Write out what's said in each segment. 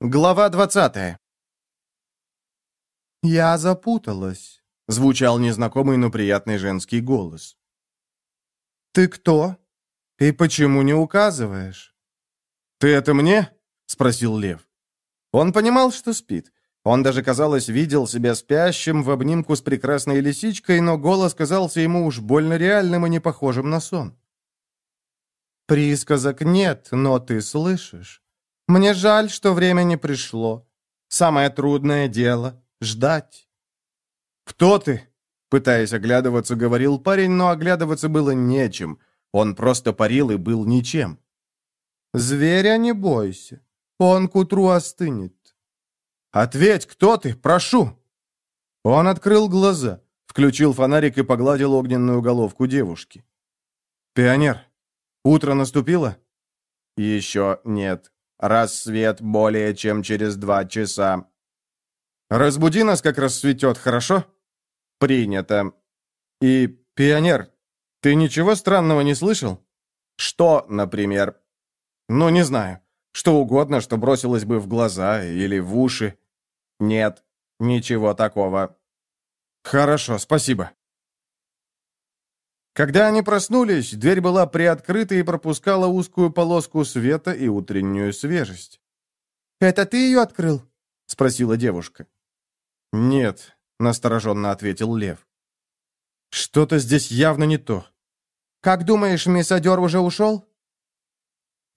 Глава 20 «Я запуталась», — звучал незнакомый, но приятный женский голос. «Ты кто? И почему не указываешь?» «Ты это мне?» — спросил Лев. Он понимал, что спит. Он даже, казалось, видел себя спящим в обнимку с прекрасной лисичкой, но голос казался ему уж больно реальным и не похожим на сон. «Присказок нет, но ты слышишь. Мне жаль, что время не пришло. Самое трудное дело — ждать». «Кто ты?» — пытаясь оглядываться, говорил парень, но оглядываться было нечем. Он просто парил и был ничем. «Зверя не бойся. Он к утру остынет». «Ответь, кто ты? Прошу!» Он открыл глаза, включил фонарик и погладил огненную головку девушки. «Пионер, утро наступило?» «Еще нет», Рассвет более чем через два часа. Разбуди нас, как рассветет, хорошо? Принято. И, пионер, ты ничего странного не слышал? Что, например? Ну, не знаю. Что угодно, что бросилось бы в глаза или в уши. Нет, ничего такого. Хорошо, спасибо. Когда они проснулись, дверь была приоткрыта и пропускала узкую полоску света и утреннюю свежесть. «Это ты ее открыл?» — спросила девушка. «Нет», — настороженно ответил Лев. «Что-то здесь явно не то». «Как думаешь, Мессадер уже ушел?»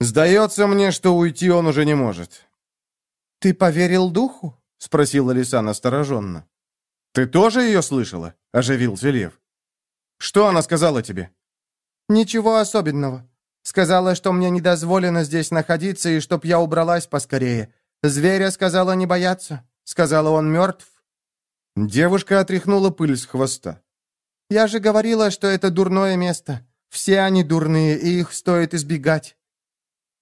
«Сдается мне, что уйти он уже не может». «Ты поверил духу?» — спросила Лиса настороженно. «Ты тоже ее слышала?» — оживился Лев. Что она сказала тебе?» «Ничего особенного. Сказала, что мне не дозволено здесь находиться и чтоб я убралась поскорее. Зверя сказала не бояться. Сказала, он мертв». Девушка отряхнула пыль с хвоста. «Я же говорила, что это дурное место. Все они дурные, и их стоит избегать».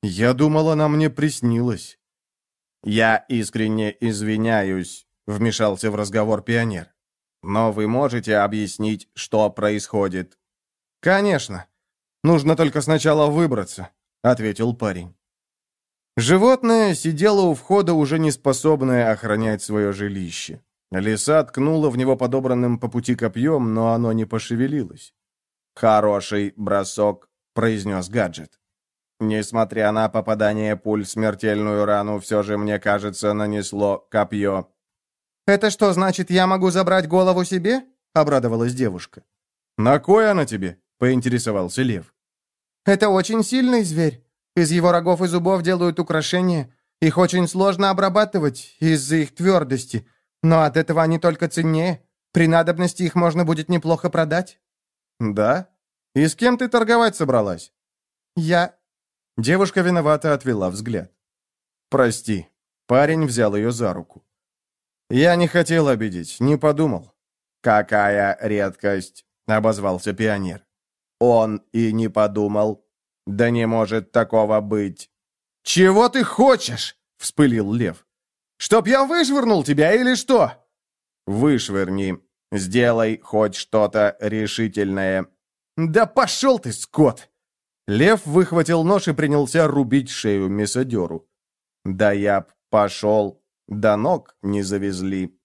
«Я думала, она мне приснилась». «Я искренне извиняюсь», — вмешался в разговор пионер. Но вы можете объяснить, что происходит?» «Конечно. Нужно только сначала выбраться», — ответил парень. Животное сидело у входа, уже не способное охранять свое жилище. Лиса ткнула в него подобранным по пути копьем, но оно не пошевелилось. «Хороший бросок», — произнес гаджет. «Несмотря на попадание пуль смертельную рану, все же, мне кажется, нанесло копье. «Это что, значит, я могу забрать голову себе?» — обрадовалась девушка. «На кой она тебе?» — поинтересовался лев. «Это очень сильный зверь. Из его рогов и зубов делают украшения. Их очень сложно обрабатывать из-за их твердости. Но от этого они только ценнее. При надобности их можно будет неплохо продать». «Да? И с кем ты торговать собралась?» «Я...» Девушка виновато отвела взгляд. «Прости». Парень взял ее за руку. «Я не хотел обидеть, не подумал». «Какая редкость!» — обозвался пионер. «Он и не подумал. Да не может такого быть». «Чего ты хочешь?» — вспылил лев. «Чтоб я вышвырнул тебя или что?» «Вышвырни. Сделай хоть что-то решительное». «Да пошел ты, скот!» Лев выхватил нож и принялся рубить шею мессадеру. «Да я б пошел!» До ног не завезли.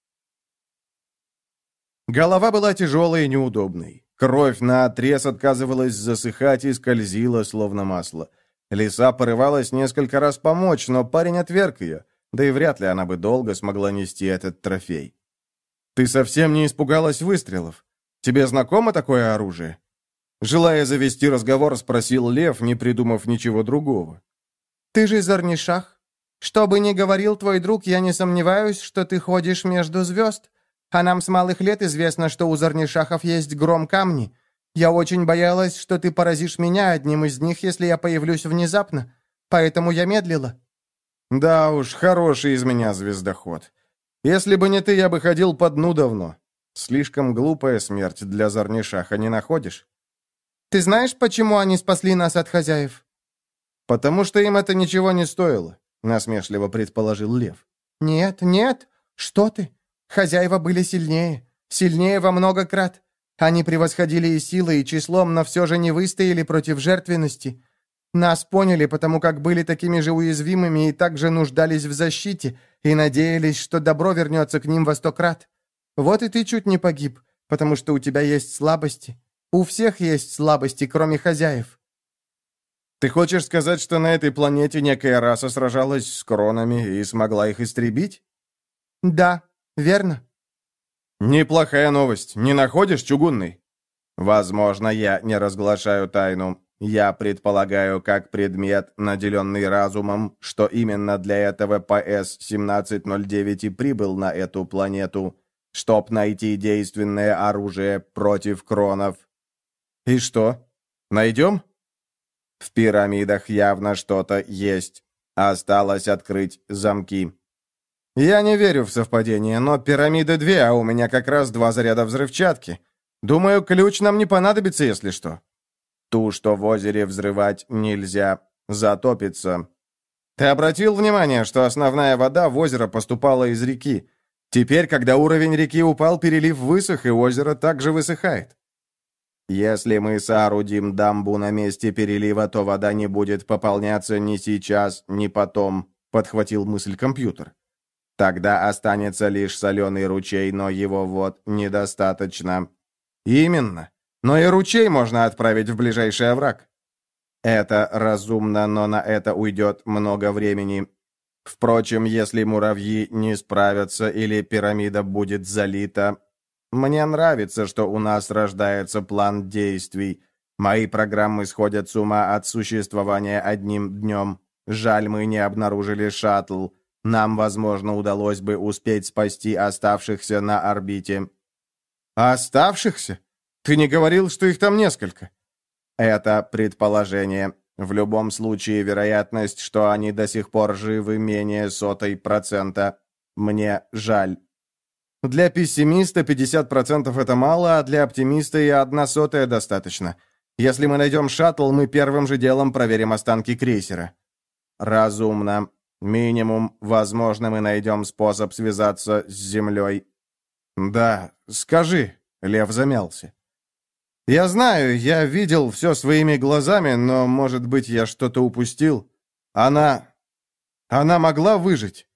Голова была тяжелой и неудобной. Кровь на отрез отказывалась засыхать и скользила, словно масло. Лиса порывалась несколько раз помочь, но парень отверг ее, да и вряд ли она бы долго смогла нести этот трофей. «Ты совсем не испугалась выстрелов? Тебе знакомо такое оружие?» Желая завести разговор, спросил Лев, не придумав ничего другого. «Ты же Зарнишах?» Что бы ни говорил твой друг, я не сомневаюсь, что ты ходишь между звезд. А нам с малых лет известно, что у Зарнишахов есть гром камни. Я очень боялась, что ты поразишь меня одним из них, если я появлюсь внезапно. Поэтому я медлила». «Да уж, хороший из меня звездоход. Если бы не ты, я бы ходил по дну давно. Слишком глупая смерть для Зарнишаха, не находишь?» «Ты знаешь, почему они спасли нас от хозяев?» «Потому что им это ничего не стоило насмешливо предположил Лев. «Нет, нет, что ты? Хозяева были сильнее, сильнее во много крат. Они превосходили и силой, и числом, но все же не выстояли против жертвенности. Нас поняли, потому как были такими же уязвимыми и также нуждались в защите, и надеялись, что добро вернется к ним во сто крат. Вот и ты чуть не погиб, потому что у тебя есть слабости. У всех есть слабости, кроме хозяев». «Ты хочешь сказать, что на этой планете некая раса сражалась с кронами и смогла их истребить?» «Да, верно». «Неплохая новость. Не находишь, чугунный?» «Возможно, я не разглашаю тайну. Я предполагаю, как предмет, наделенный разумом, что именно для этого ПС-1709 и прибыл на эту планету, чтоб найти действенное оружие против кронов. И что? Найдем? В пирамидах явно что-то есть. Осталось открыть замки. Я не верю в совпадение, но пирамиды две, а у меня как раз два заряда взрывчатки. Думаю, ключ нам не понадобится, если что. Ту, что в озере взрывать нельзя, затопится. Ты обратил внимание, что основная вода в озеро поступала из реки? Теперь, когда уровень реки упал, перелив высох, и озеро также высыхает. Если мы соорудим дамбу на месте перелива, то вода не будет пополняться ни сейчас, ни потом, подхватил мысль компьютер. Тогда останется лишь соленый ручей, но его вод недостаточно. Именно. Но и ручей можно отправить в ближайший овраг. Это разумно, но на это уйдет много времени. Впрочем, если муравьи не справятся или пирамида будет залита... Мне нравится, что у нас рождается план действий. Мои программы сходят с ума от существования одним днем. Жаль, мы не обнаружили шаттл. Нам, возможно, удалось бы успеть спасти оставшихся на орбите. Оставшихся? Ты не говорил, что их там несколько?» «Это предположение. В любом случае, вероятность, что они до сих пор живы, менее сотой процента. Мне жаль». «Для пессимиста 50% это мало, а для оптимиста и одна сотая достаточно. Если мы найдем шаттл, мы первым же делом проверим останки крейсера». «Разумно. Минимум, возможно, мы найдем способ связаться с Землей». «Да, скажи», — Лев замялся. «Я знаю, я видел все своими глазами, но, может быть, я что-то упустил. Она... она могла выжить?»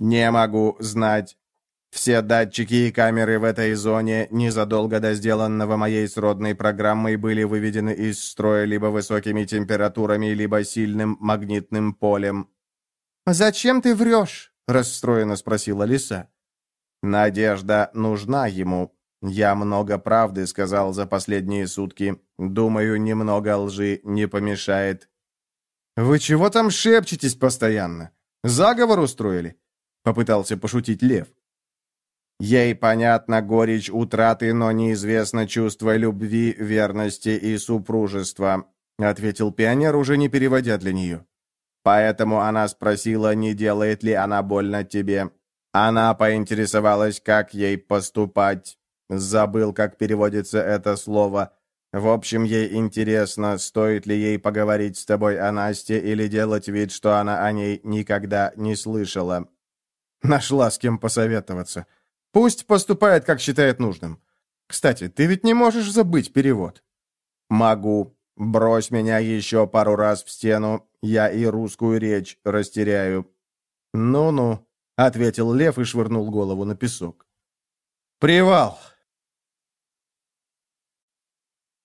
«Не могу знать. Все датчики и камеры в этой зоне незадолго до сделанного моей сродной программой были выведены из строя либо высокими температурами, либо сильным магнитным полем». «Зачем ты врешь?» — расстроенно спросила Лиса. «Надежда нужна ему», я много правды сказал за последние сутки. Думаю, немного лжи не помешает. Вы чего там шепчетесь постоянно? Заговор устроили? Попытался пошутить Лев. Ей понятна горечь утраты, но неизвестно чувство любви, верности и супружества, ответил пионер, уже не переводя для нее. Поэтому она спросила, не делает ли она больно тебе. Она поинтересовалась, как ей поступать. Забыл, как переводится это слово. В общем, ей интересно, стоит ли ей поговорить с тобой о Насте или делать вид, что она о ней никогда не слышала. Нашла с кем посоветоваться. Пусть поступает, как считает нужным. Кстати, ты ведь не можешь забыть перевод. Могу. Брось меня еще пару раз в стену, я и русскую речь растеряю. Ну-ну, ответил Лев и швырнул голову на песок. Привал.